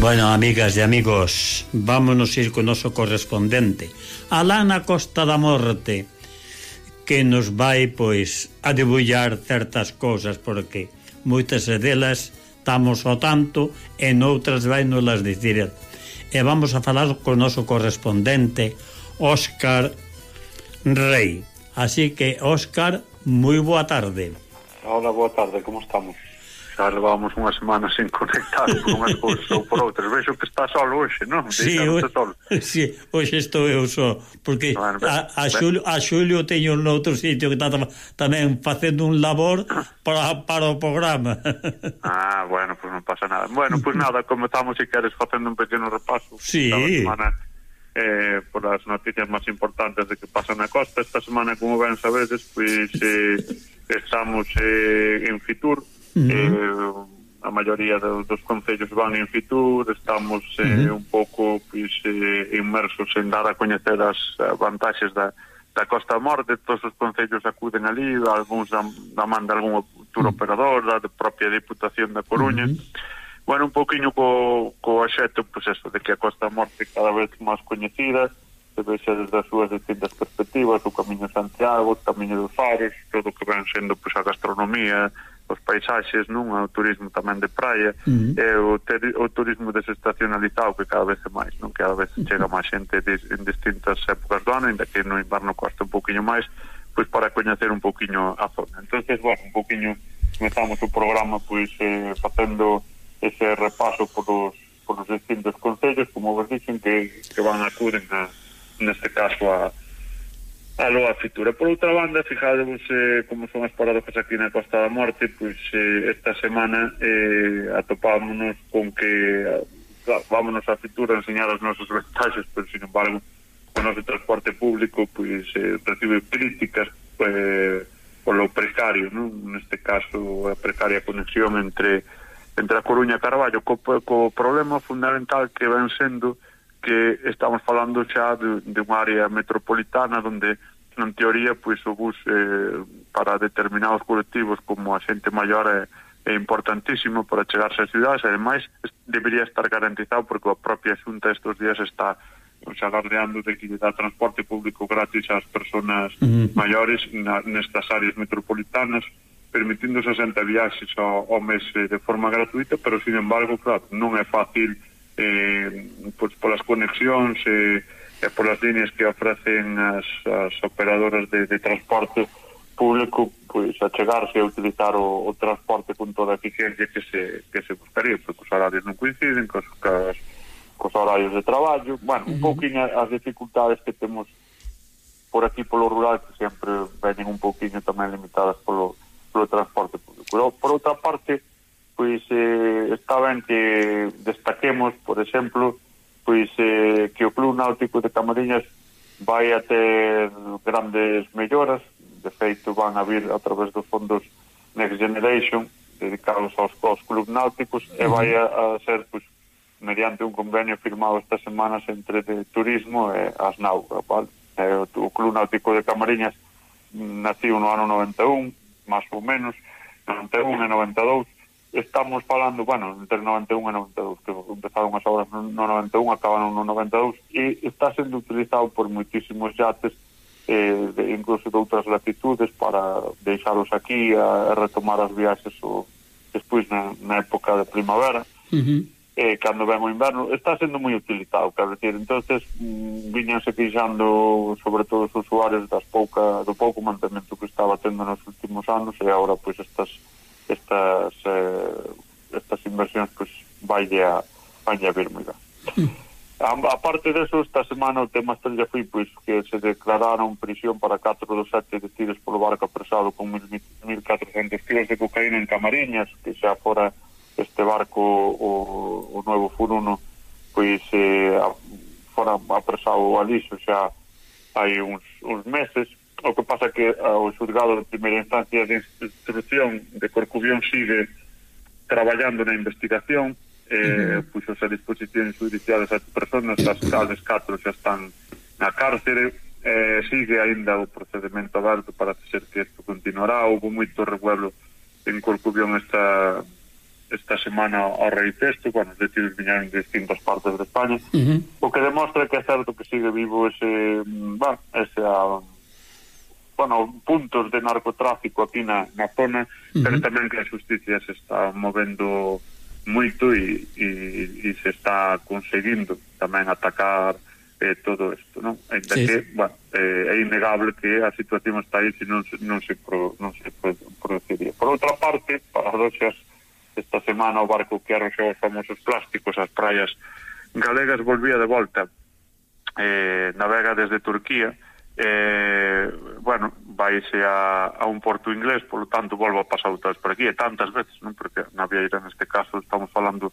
Bueno, amigas e amigos, vámonos ir con noso correspondente, Alana Costa da Morte, que nos vai, pois, a debullar certas cousas, porque moitas delas estamos ao tanto e noutras vai nos las dicir. E vamos a falar con noso correspondente, Óscar Rey. Así que, Óscar, moi boa tarde. Hola, boa tarde, como estamos? xa levábamos unha semana sin conectar por unhas cousas ou por outras. Vexo que está solo hoxe, non? Sí, o... sí, hoxe estou eu só, porque bueno, a, a, xulio, a xulio teño noutro sitio que está tamén facendo un labor para, para o programa. ah, bueno, pois pues non pasa nada. Bueno, pois pues nada, como estamos, se queres, facendo un pequeno repaso. Sí. Semana, eh, por as noticias máis importantes de que pasan na costa. Esta semana, como ben sabedes, pois... Pues, eh, Estamos eh, en Fitur, Uh -huh. eh, a maioría dos concellos van en Fitur, estamos eh, uh -huh. un pouco pois, eh, inmersos en dar a coñecer as vantaxes da, da Costa Morte, todos os concellos acuden ali, algúns da, da man de algún tour operador, da propia Diputación da Coruña, uh -huh bueno, un poquinho co, co axeto, pois pues eso, de que a Costa Morte cada vez máis coñecida, se vexe desde as súas distintas perspectivas, o Camiño Santiago, o Camiño dos Fares, todo o que ven sendo pois, pues, a gastronomía, paisaxes, nunha, o turismo tamén de praia, uh -huh. e o, ter, o turismo desestacionalizado que cada vez é máis, non? que cada vez chega máis xente de, en distintas épocas do ano, ainda que no inverno costa un poquinho máis, pois para coñecer un poquinho a zona. entonces bueno, un poquinho comezamos o programa pois eh, facendo ese repaso por os, por os distintos concellos, como vos dicen, que, que van acuden a, neste caso a, Alo, a fitura. Por outra banda, fijadevos eh, como son as paradojas aquí na Costa da Morte, pois eh, esta semana eh, atopámonos con que claro, vámonos a fitura a enseñar as nosas ventaxes, pero sin embargo, o noso transporte público pois eh, recibe críticas eh, polo precario, non? neste caso a precaria conexión entre entre a Coruña e Carballo, co, co problema fundamental que ven sendo que estamos falando xa de, de unha área metropolitana onde en teoría pois o bus eh, para determinados colectivos como a xente maior é, é importantísimo para chegarse ás cidades, ademais debería estar garantizado porque a propia Xunta estes días está xa gardeando de que dá transporte público gratis ás persoas uh -huh. maiores na, nestas áreas metropolitanas permitindo 60 viaxes ao, ao mes eh, de forma gratuita, pero sin embargo, claro, non é fácil eh, pois, polas conexións eh, e polas líneas que ofrecen as, as operadoras de, de transporte público pois achegarse a utilizar o, o transporte con toda a eficiencia que se, que se gustaría, porque os horarios non coinciden cos, cos, cos horarios de traballo, bueno, uh -huh. un pouquinho as dificultades que temos por aquí polo rural que sempre venen un pouquinho tamén limitadas polo, polo transporte público. Pero, por outra parte, pois eh, estaba en que destaquemos, por exemplo, pois eh, que o Club Náutico de Camariñas vai a ter grandes melloras, de feito van a vir a través dos fondos Next Generation dedicados aos, aos Club náuticos e vai a, a ser pois, mediante un convenio firmado estas semanas entre de turismo e as nau, vale? E, o, o Club Náutico de Camariñas naciu no ano 91, máis ou menos, 91 e 92, estamos falando, bueno, entre 91 e 92, que empezaron as obras no 91, acabaron no 92, e está sendo utilizado por moitísimos yates, eh, de, incluso de outras latitudes, para deixalos aquí a, a retomar as viaxes o, despois na, na época de primavera, uh -huh. eh, cando ven o inverno, está sendo moi utilizado, quer dizer, entonces mm, viñanse queixando sobre todo os usuarios das pouca, do pouco mantemento que estaba tendo nos últimos anos e agora pois estas estas eh, estas inversións pois pues, vaille a vaille a vir moi. Hmm. A, a parte eso, esta semana o tema estrella foi pois, que se declararon prisión para 4 dos 7 detidos polo barco apresado con 1.400 kilos de cocaína en Camariñas, que xa fora este barco o, o novo furuno, pois eh, a, fora apresado ali, xa hai uns, uns meses, O que pasa que eh, ao xulgado de primeira instancia de instrucción de Corcubión sigue traballando na investigación, eh, uh -huh. puxos a disposición judicial as personas, as cales catro xa están na cárcere, eh, sigue aínda o procedimento aberto para ser que isto continuará, houve moito revuelo en Corcubión esta esta semana ao rei texto, bueno, detidos viñeron de distintas partes de España, uh -huh. o que demostra que é certo que sigue vivo ese, mm, bueno, esa bueno, puntos de narcotráfico aquí na, na zona, uh -huh. pero tamén que a justicia se está movendo moito e, e, e se está conseguindo tamén atacar eh, todo isto, non? Ainda sí, que, bueno, eh, é innegable que a situación está aí se non, non se, pro, non se pro, procedía. Por outra parte, paradoxas, esta semana o barco que arroxou os famosos plásticos ás praias galegas volvía de volta eh, navega desde Turquía, uh eh, bueno, vaise a, a un porto inglés, polo tanto volvo a pasar outra vez por aquí, e tantas veces, non? porque na Vieira neste caso estamos falando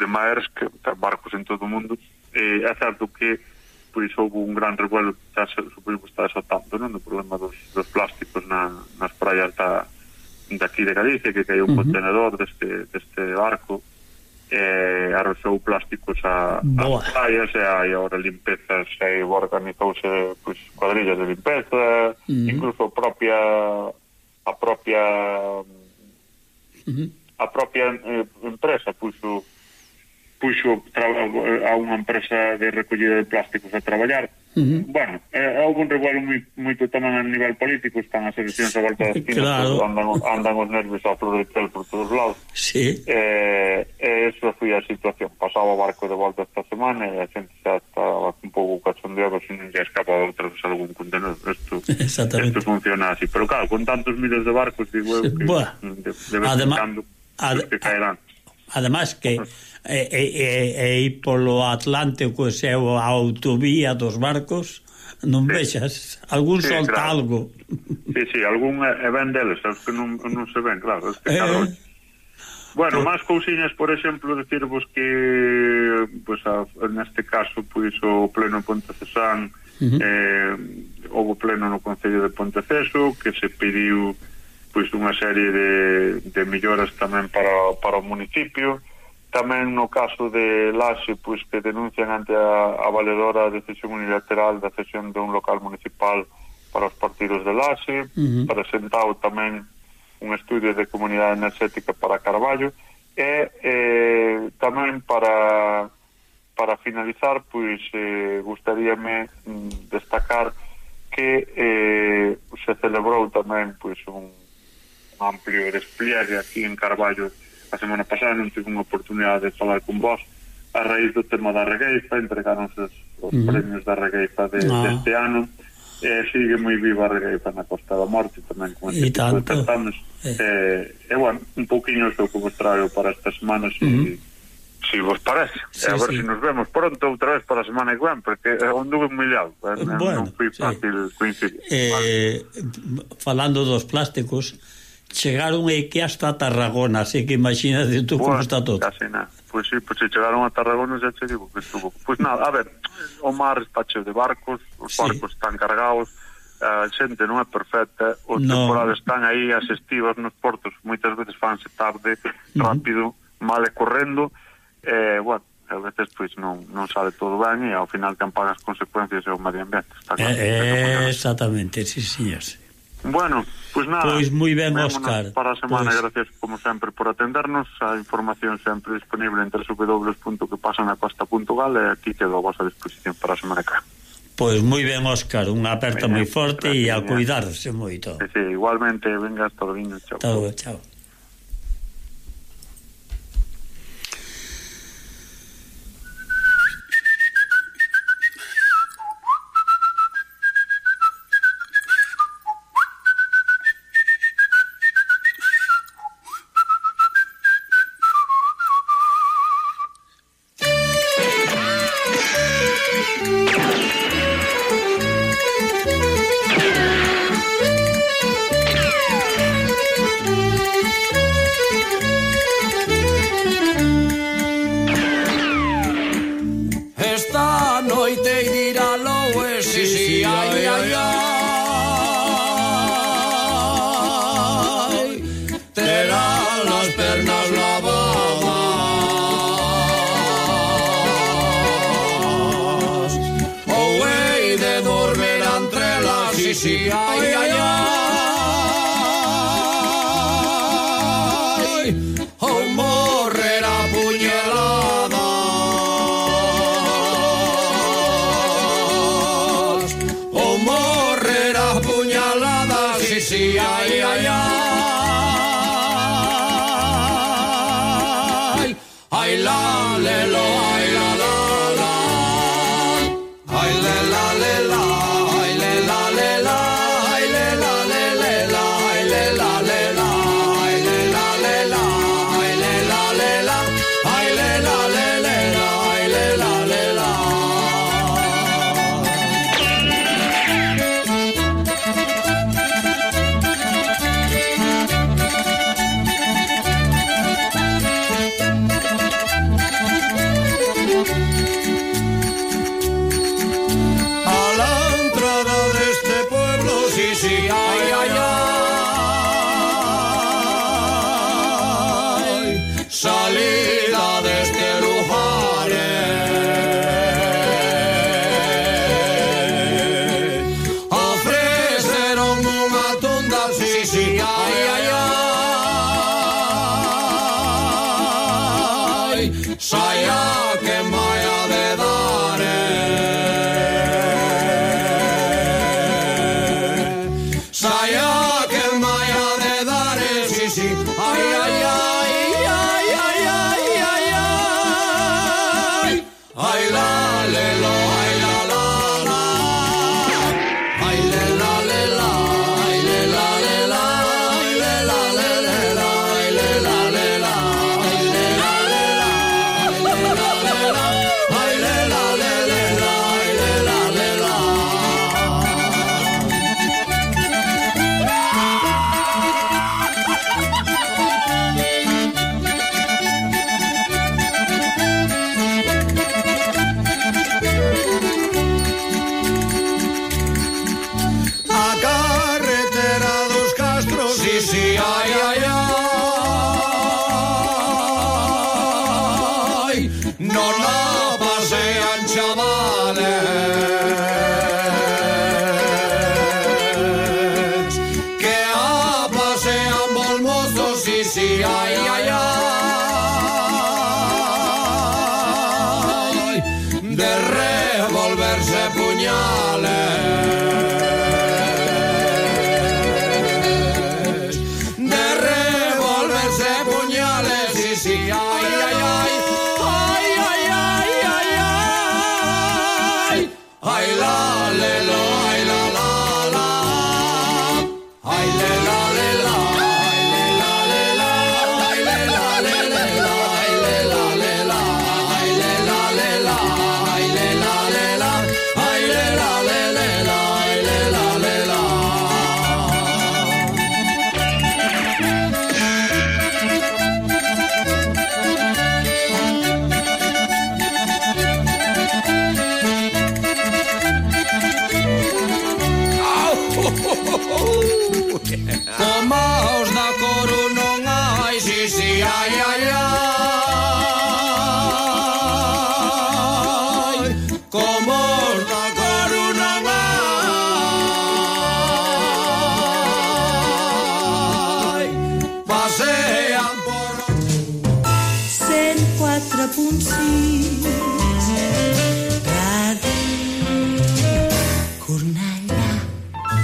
de Maersk, que barcos en todo o mundo, e eh, é certo que pois houve un gran revuelo xa se supoño que está desatando non? o problema dos, dos plásticos na, nas praias da, daqui de Galicia que caiu un uh -huh. contenedor deste, deste barco eh, arrosou plásticos a, Boa. a playas e hai agora limpezas e organizouse pues, cuadrillas de limpeza mm -hmm. incluso propia a propia mm -hmm. a propia eh, empresa puxo puxo a unha empresa de recollida de plásticos a traballar Uh -huh. Bueno, eh, houve un revuelo moi, moito tamén a nivel político, están as eleccións a volta das finas claro. andan, andan os nervios a flor de pel por todos lados. Sí. Eh, foi a situación. Pasaba o barco de volta esta semana e a xente xa estaba un pouco cachondeado se non lle escapaba outra vez algún contenedor. Isto, isto funciona así. Pero claro, con tantos miles de barcos, digo eu, que de, de vez Adema, cando, ad, que caerán. Ademais que e, e, e, e polo Atlántico se é a autovía dos barcos, non sí. vexas, algún sí, solta claro. algo. Sí, sí, algún é ben deles, que non, non se ven, claro, es que eh, cada Bueno, máis cousiñas, por exemplo, decirvos que pues, a, neste caso pois, pues, o pleno Ponte Cesán uh -huh. eh, houve pleno no Concello de Ponteceso que se pediu pois pues, unha serie de, de melloras tamén para, para o municipio tamén no caso de Laxe pois, que denuncian ante a, a valedora a decisión unilateral da cesión de un local municipal para os partidos de Laxe uh -huh. presentado tamén un estudio de comunidade energética para Carballo e eh, tamén para para finalizar pois eh, gustaríame mm, destacar que eh, se celebrou tamén pois un, un amplio despliegue aquí en Carballo a semana pasada non tive unha oportunidade de falar con vos a raíz do tema da regueifa entregaronse os, os uh -huh. premios da regueifa de, ah. deste ano eh, sigue moi viva a para na Costa da Morte tamén con este e tipo tanto. de certames eh. eh, e bueno, un pouquinho estou vos traio para estas semanas uh -huh. e si vos parece. Sí, a ver sí. se si nos vemos pronto outra vez para a semana que ven, porque anduve moi liado, eh, bueno, non foi fácil sí. coincidir. Eh, vale. falando dos plásticos, chegaron aí que hasta Tarragona, así que imagínate tú bueno, como está todo. Casi nada pois sí, pois se chegaron a Tarragona xa che digo que estuvo. Pois nada, a ver, o mar está cheo de barcos, os sí. barcos están cargados, eh, a xente non é perfecta, os no. temporales están aí, as estivas nos portos moitas veces fanse tarde, rápido, uh -huh. mal e correndo, e, eh, bueno, a veces pois non, non sale todo ben e ao final quen paga as consecuencias é o medio ambiente. Está claro, eh, exactamente, sí, sí, sí. Bueno, pois pues nada. Pois moi ben, Óscar. Para a semana, pues... gracias como sempre por atendernos. A información sempre disponible en www.quepasanacosta.gal e aquí quedo a vosa disposición para a semana que Pois moi ben, Óscar, unha aperta moi forte e a cuidarse moito. Sí, sí, igualmente, venga, hasta o vinho, chao. Todo, chao. Rishi, ay.